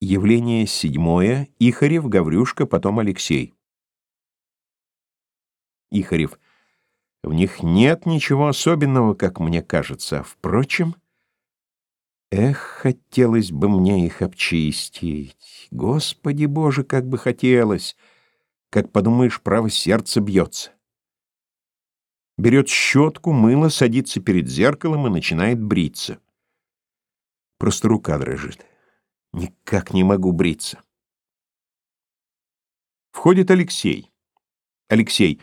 Явление седьмое. Ихарев, Гаврюшка, потом Алексей. Ихарев. В них нет ничего особенного, как мне кажется. Впрочем, эх, хотелось бы мне их обчистить. Господи Боже, как бы хотелось! Как подумаешь, право сердце бьется. Берет щетку, мыло, садится перед зеркалом и начинает бриться. Просто рука дрожит. Никак не могу бриться. Входит Алексей. Алексей.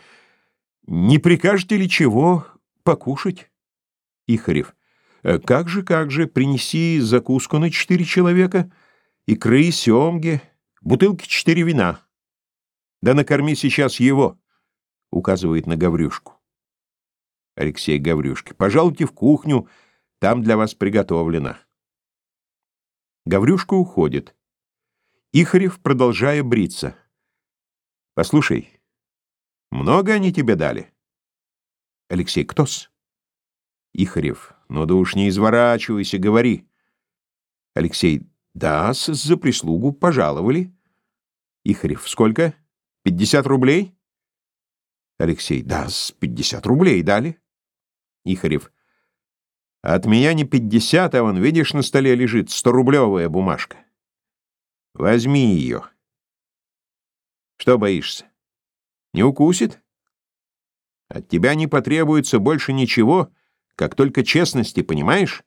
Не прикажете ли чего покушать? Ихарев. «Э, как же, как же, принеси закуску на четыре человека, икры, семги, бутылки четыре вина. Да накорми сейчас его, указывает на Гаврюшку. Алексей Гаврюшке. Пожалуйте в кухню, там для вас приготовлено. Гаврюшка уходит. Ихарев, продолжая бриться. «Послушай, много они тебе дали?» Алексей, кто-с? Ихарев, ну да уж не изворачивайся, говори. Алексей, да, за прислугу пожаловали. Ихарев, сколько? Пятьдесят рублей? Алексей, да, с пятьдесят рублей дали. Ихарев, от меня не пятьдесят, а вон, видишь, на столе лежит сторублевая бумажка. Возьми ее. Что боишься? Не укусит? От тебя не потребуется больше ничего, как только честности, понимаешь?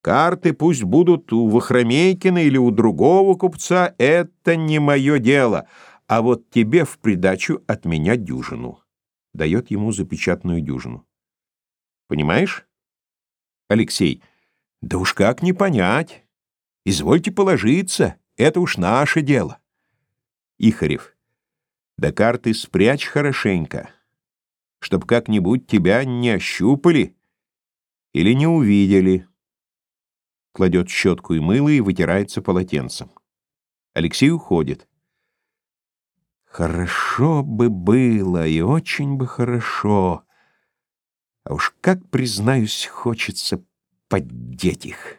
Карты пусть будут у Вахромейкина или у другого купца, это не мое дело, а вот тебе в придачу от меня дюжину. Дает ему запечатанную дюжину. Понимаешь? Алексей. Да уж как не понять. Извольте положиться, это уж наше дело. Ихарев. Да карты спрячь хорошенько, чтоб как-нибудь тебя не ощупали или не увидели. Кладет щетку и мыло и вытирается полотенцем. Алексей уходит. Хорошо бы было, и очень бы хорошо. А уж как, признаюсь, хочется поддеть их.